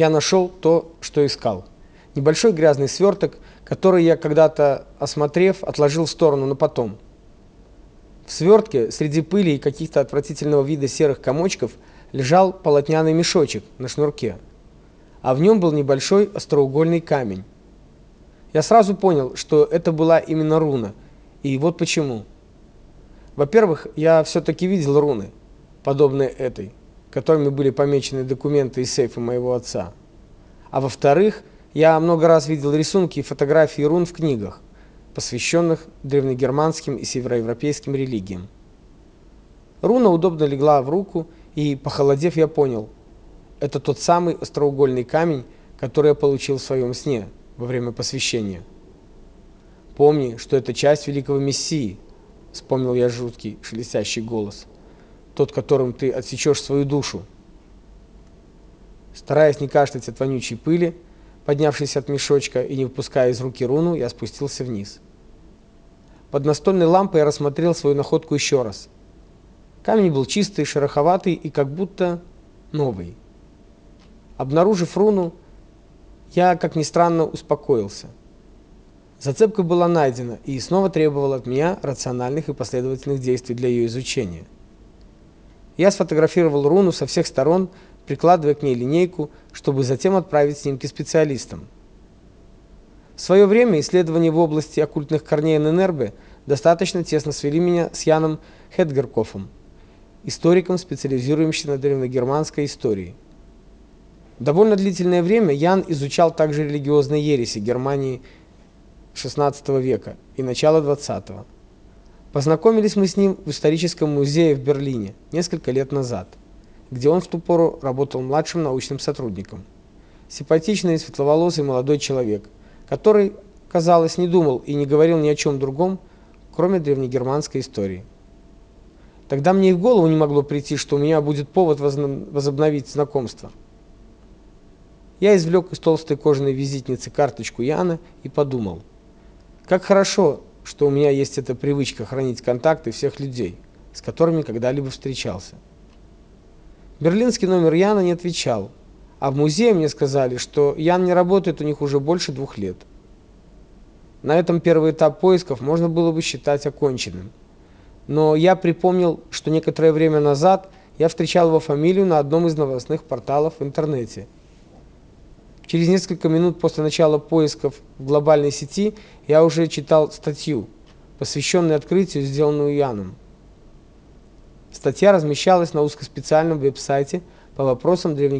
я нашел то, что искал. Небольшой грязный сверток, который я когда-то, осмотрев, отложил в сторону на потом. В свертке среди пыли и каких-то отвратительного вида серых комочков лежал полотняный мешочек на шнурке, а в нем был небольшой остроугольный камень. Я сразу понял, что это была именно руна, и вот почему. Во-первых, я все таки видел руны, подобные этой которыми были помечены документы из сейфа моего отца. А во-вторых, я много раз видел рисунки и фотографии рун в книгах, посвященных древнегерманским и североевропейским религиям. Руна удобно легла в руку, и, похолодев, я понял это тот самый остроугольный камень, который я получил в своем сне во время посвящения. Помни, что это часть великого мессии, вспомнил я жуткий шелестящий голос тот, которым ты отсечешь свою душу. Стараясь не кашлять от вонючей пыли, поднявшись от мешочка и не выпуская из руки руну, я спустился вниз. Под настольной лампой я рассмотрел свою находку еще раз. Камень был чистый, шероховатый и как будто новый. Обнаружив руну, я, как ни странно, успокоился. Зацепка была найдена и снова требовала от меня рациональных и последовательных действий для ее изучения. Я сфотографировал руну со всех сторон, прикладывая к ней линейку, чтобы затем отправить снимки специалистам. В свое время исследования в области оккультных корней ННРБ достаточно тесно свели меня с Яном Хедгеркофом, историком, специализирующимся на древнегерманской истории. Довольно длительное время Ян изучал также религиозные ереси Германии XVI века и начала XX. Познакомились мы с ним в историческом музее в Берлине несколько лет назад, где он в ту пору работал младшим научным сотрудником. Симпатичный, светловолосый молодой человек, который, казалось, не думал и не говорил ни о чем другом, кроме древнегерманской истории. Тогда мне и в голову не могло прийти, что у меня будет повод возобновить знакомство. Я извлек из толстой кожаной визитницы карточку Яна и подумал: как хорошо, что у меня есть эта привычка хранить контакты всех людей, с которыми когда-либо встречался. Берлинский номер Яна не отвечал, а в музее мне сказали, что Ян не работает у них уже больше двух лет. На этом первый этап поисков можно было бы считать оконченным. Но я припомнил, что некоторое время назад я встречал его фамилию на одном из новостных порталов в интернете – Через несколько минут после начала поисков в глобальной сети я уже читал статью, посвященную открытию, сделанную Яном. Статья размещалась на узкоспециальном веб-сайте по вопросам древней